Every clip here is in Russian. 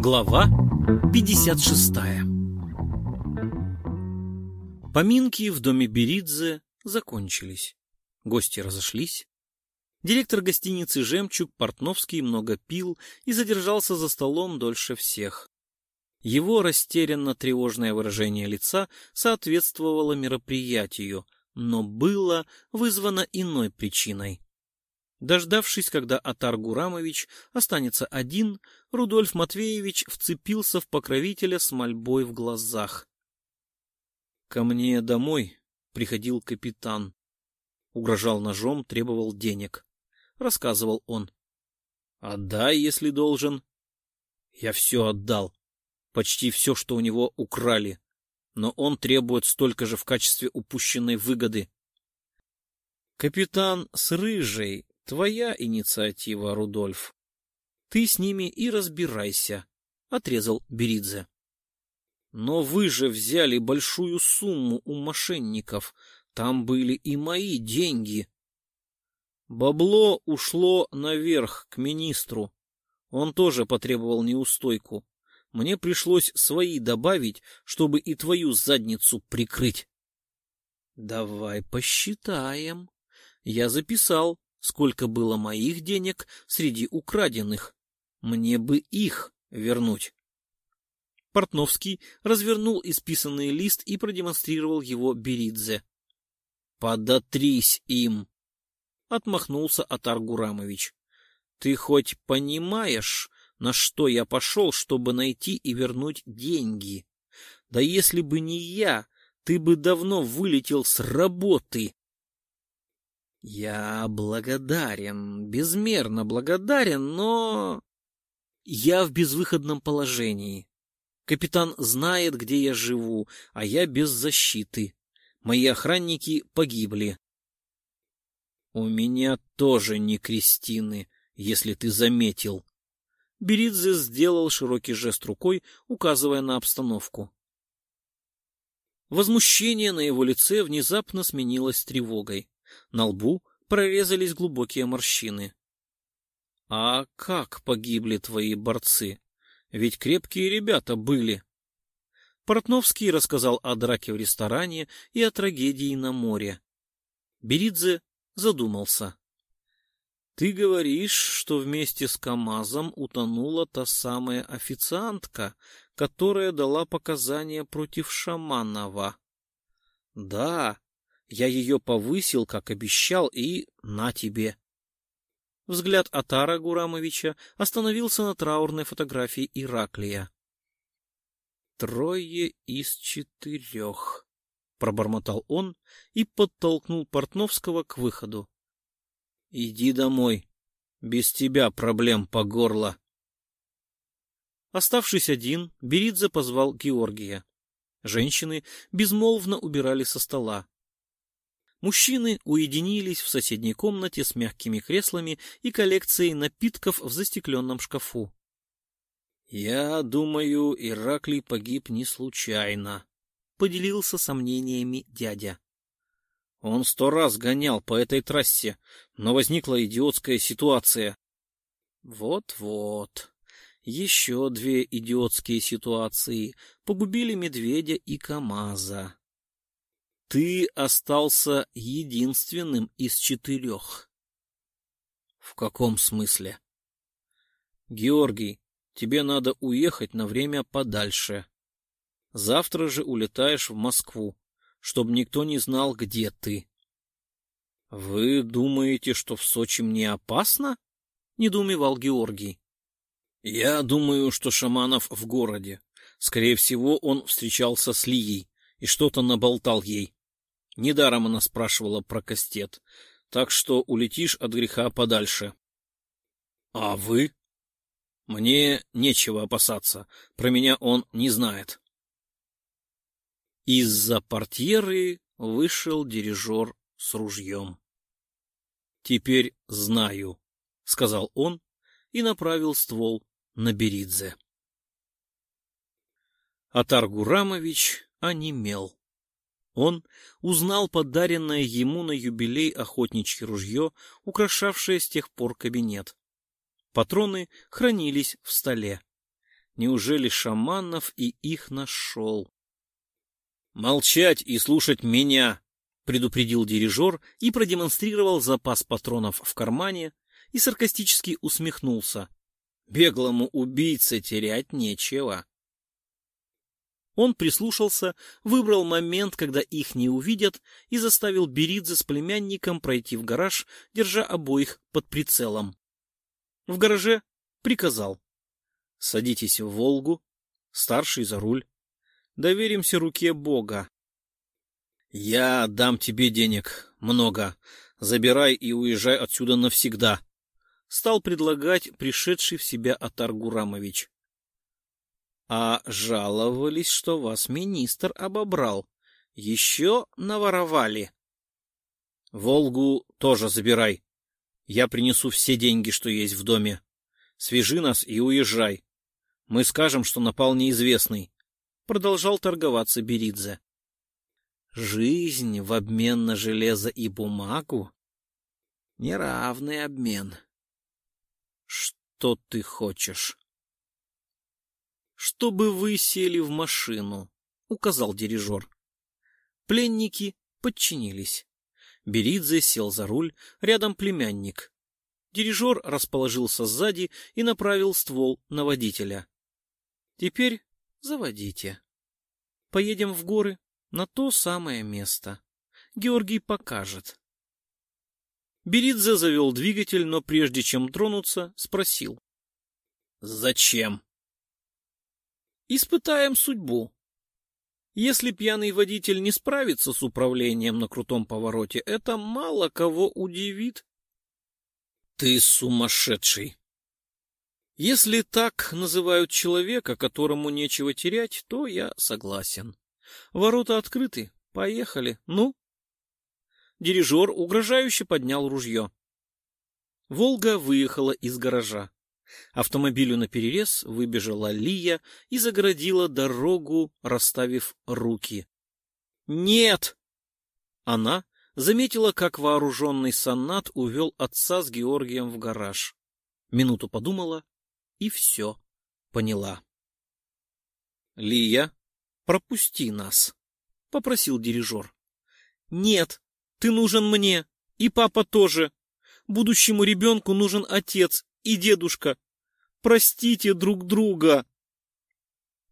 Глава 56 Поминки в доме Беридзе закончились. Гости разошлись. Директор гостиницы «Жемчуг» Портновский много пил и задержался за столом дольше всех. Его растерянно-тревожное выражение лица соответствовало мероприятию, но было вызвано иной причиной. Дождавшись, когда Атар Гурамович останется один, Рудольф Матвеевич вцепился в покровителя с мольбой в глазах. — Ко мне домой приходил капитан. Угрожал ножом, требовал денег. Рассказывал он. — Отдай, если должен. Я все отдал. Почти все, что у него украли. Но он требует столько же в качестве упущенной выгоды. Капитан с рыжей Твоя инициатива, Рудольф. Ты с ними и разбирайся, — отрезал Беридзе. Но вы же взяли большую сумму у мошенников. Там были и мои деньги. Бабло ушло наверх, к министру. Он тоже потребовал неустойку. Мне пришлось свои добавить, чтобы и твою задницу прикрыть. Давай посчитаем. Я записал сколько было моих денег среди украденных. Мне бы их вернуть. Портновский развернул исписанный лист и продемонстрировал его Беридзе. — Подотрись им! — отмахнулся Атар Гурамович. — Ты хоть понимаешь, на что я пошел, чтобы найти и вернуть деньги? Да если бы не я, ты бы давно вылетел с работы. Я благодарен, безмерно благодарен, но... Я в безвыходном положении. Капитан знает, где я живу, а я без защиты. Мои охранники погибли. У меня тоже не Кристины, если ты заметил. Беридзе сделал широкий жест рукой, указывая на обстановку. Возмущение на его лице внезапно сменилось тревогой. На лбу прорезались глубокие морщины. — А как погибли твои борцы? Ведь крепкие ребята были. Портновский рассказал о драке в ресторане и о трагедии на море. Беридзе задумался. — Ты говоришь, что вместе с КамАЗом утонула та самая официантка, которая дала показания против Шаманова. — Да, я ее повысил, как обещал, и на тебе. Взгляд Атара Гурамовича остановился на траурной фотографии Ираклия. «Трое из четырех», — пробормотал он и подтолкнул Портновского к выходу. «Иди домой. Без тебя проблем по горло». Оставшись один, Беридзе позвал Георгия. Женщины безмолвно убирали со стола. Мужчины уединились в соседней комнате с мягкими креслами и коллекцией напитков в застекленном шкафу. «Я думаю, Ираклий погиб не случайно», — поделился сомнениями дядя. «Он сто раз гонял по этой трассе, но возникла идиотская ситуация». «Вот-вот», еще две идиотские ситуации погубили медведя и КамАЗа. Ты остался единственным из четырех. В каком смысле? Георгий, тебе надо уехать на время подальше. Завтра же улетаешь в Москву, чтобы никто не знал, где ты. Вы думаете, что в Сочи мне опасно? Недоумевал Георгий. Я думаю, что Шаманов в городе. Скорее всего, он встречался с Лией и что-то наболтал ей. Недаром она спрашивала про кастет, так что улетишь от греха подальше. — А вы? — Мне нечего опасаться, про меня он не знает. Из-за портьеры вышел дирижер с ружьем. — Теперь знаю, — сказал он и направил ствол на Беридзе. Атар Гурамович онемел. Он узнал подаренное ему на юбилей охотничье ружье, украшавшее с тех пор кабинет. Патроны хранились в столе. Неужели Шаманов и их нашел? «Молчать и слушать меня!» — предупредил дирижер и продемонстрировал запас патронов в кармане и саркастически усмехнулся. «Беглому убийце терять нечего». Он прислушался, выбрал момент, когда их не увидят, и заставил Беридзе с племянником пройти в гараж, держа обоих под прицелом. В гараже приказал. «Садитесь в «Волгу», старший за руль. Доверимся руке Бога. «Я дам тебе денег. Много. Забирай и уезжай отсюда навсегда», — стал предлагать пришедший в себя Атар Гурамович. А жаловались, что вас министр обобрал. Еще наворовали. Волгу тоже забирай. Я принесу все деньги, что есть в доме. Свяжи нас и уезжай. Мы скажем, что напал неизвестный. Продолжал торговаться Беридзе. Жизнь в обмен на железо и бумагу? Неравный обмен. Что ты хочешь? Чтобы вы сели в машину, — указал дирижер. Пленники подчинились. Беридзе сел за руль, рядом племянник. Дирижер расположился сзади и направил ствол на водителя. — Теперь заводите. Поедем в горы, на то самое место. Георгий покажет. Беридзе завел двигатель, но прежде чем тронуться, спросил. — Зачем? Испытаем судьбу. Если пьяный водитель не справится с управлением на крутом повороте, это мало кого удивит. Ты сумасшедший. Если так называют человека, которому нечего терять, то я согласен. Ворота открыты. Поехали. Ну? Дирижер угрожающе поднял ружье. Волга выехала из гаража. Автомобилю наперерез выбежала Лия и загородила дорогу, расставив руки. «Нет!» Она заметила, как вооруженный сонат увел отца с Георгием в гараж. Минуту подумала и все поняла. «Лия, пропусти нас», — попросил дирижер. «Нет, ты нужен мне, и папа тоже. Будущему ребенку нужен отец, и дедушка. Простите друг друга.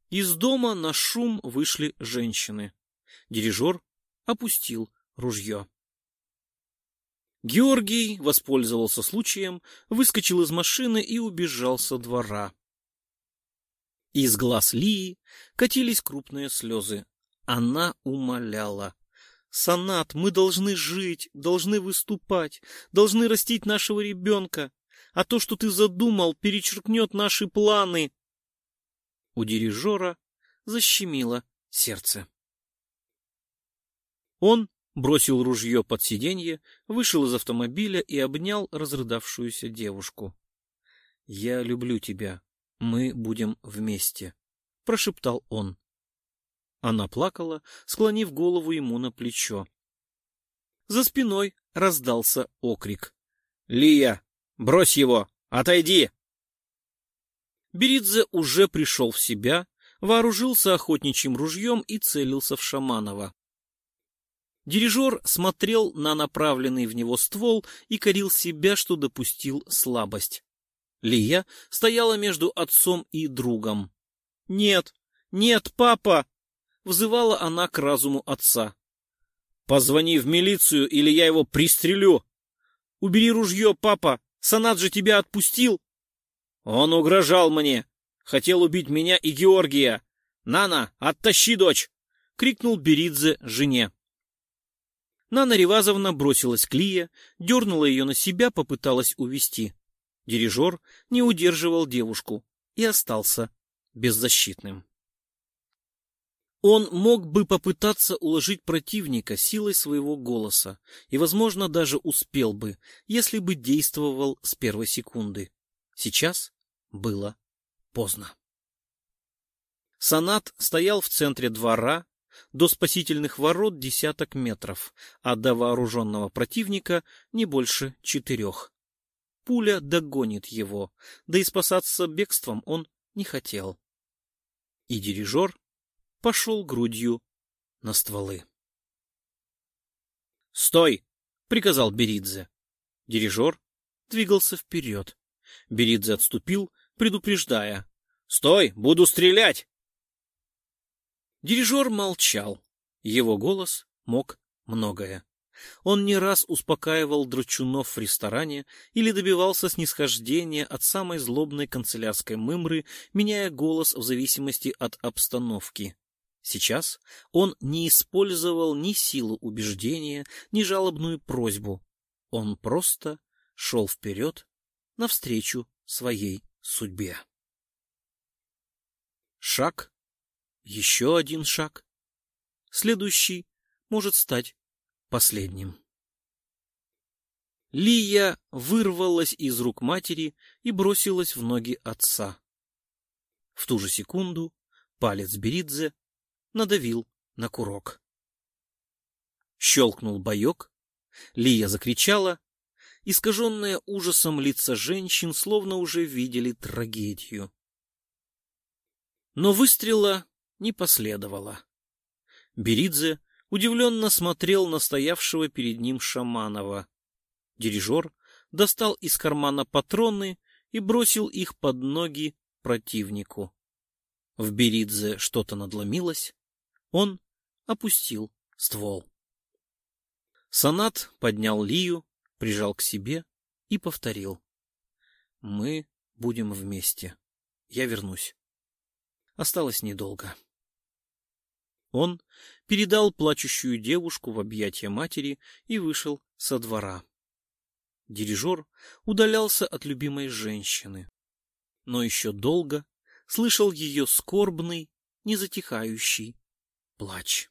Из дома на шум вышли женщины. Дирижер опустил ружье. Георгий воспользовался случаем, выскочил из машины и убежал со двора. Из глаз Лии катились крупные слезы. Она умоляла. «Санат, мы должны жить, должны выступать, должны растить нашего ребенка а то, что ты задумал, перечеркнет наши планы. У дирижера защемило сердце. Он бросил ружье под сиденье, вышел из автомобиля и обнял разрыдавшуюся девушку. — Я люблю тебя. Мы будем вместе, — прошептал он. Она плакала, склонив голову ему на плечо. За спиной раздался окрик. — Лия, Брось его! Отойди!» Беридзе уже пришел в себя, вооружился охотничьим ружьем и целился в Шаманова. Дирижер смотрел на направленный в него ствол и корил себя, что допустил слабость. Лия стояла между отцом и другом. «Нет, нет, папа!» — взывала она к разуму отца. «Позвони в милицию, или я его пристрелю!» «Убери ружье, папа! Санат же тебя отпустил. Он угрожал мне. Хотел убить меня и Георгия. Нана, оттащи дочь! крикнул Беридзе жене. Нана Ревазовна бросилась к Лие, дернула ее на себя, попыталась увести. Дирижер не удерживал девушку и остался беззащитным. Он мог бы попытаться уложить противника силой своего голоса и, возможно, даже успел бы, если бы действовал с первой секунды. Сейчас было поздно. Санат стоял в центре двора, До спасительных ворот десяток метров, а до вооруженного противника не больше четырех. Пуля догонит его, да и спасаться бегством он не хотел. И дирижер пошел грудью на стволы. «Стой!» — приказал Беридзе. Дирижер двигался вперед. Беридзе отступил, предупреждая. «Стой! Буду стрелять!» Дирижер молчал. Его голос мог многое. Он не раз успокаивал драчунов в ресторане или добивался снисхождения от самой злобной канцелярской мымры, меняя голос в зависимости от обстановки. Сейчас он не использовал ни силу убеждения, ни жалобную просьбу. Он просто шел вперед навстречу своей судьбе. Шаг, еще один шаг. Следующий может стать последним. Лия вырвалась из рук матери и бросилась в ноги отца. В ту же секунду палец Беридзе надавил на курок. Щелкнул боек, Лия закричала, искаженные ужасом лица женщин словно уже видели трагедию. Но выстрела не последовало. Беридзе удивленно смотрел на стоявшего перед ним Шаманова. Дирижер достал из кармана патроны и бросил их под ноги противнику. В Беридзе что-то надломилось. Он опустил ствол. Санат поднял Лию, прижал к себе и повторил. — Мы будем вместе. Я вернусь. Осталось недолго. Он передал плачущую девушку в объятия матери и вышел со двора. Дирижер удалялся от любимой женщины, но еще долго слышал ее скорбный, незатихающий плач.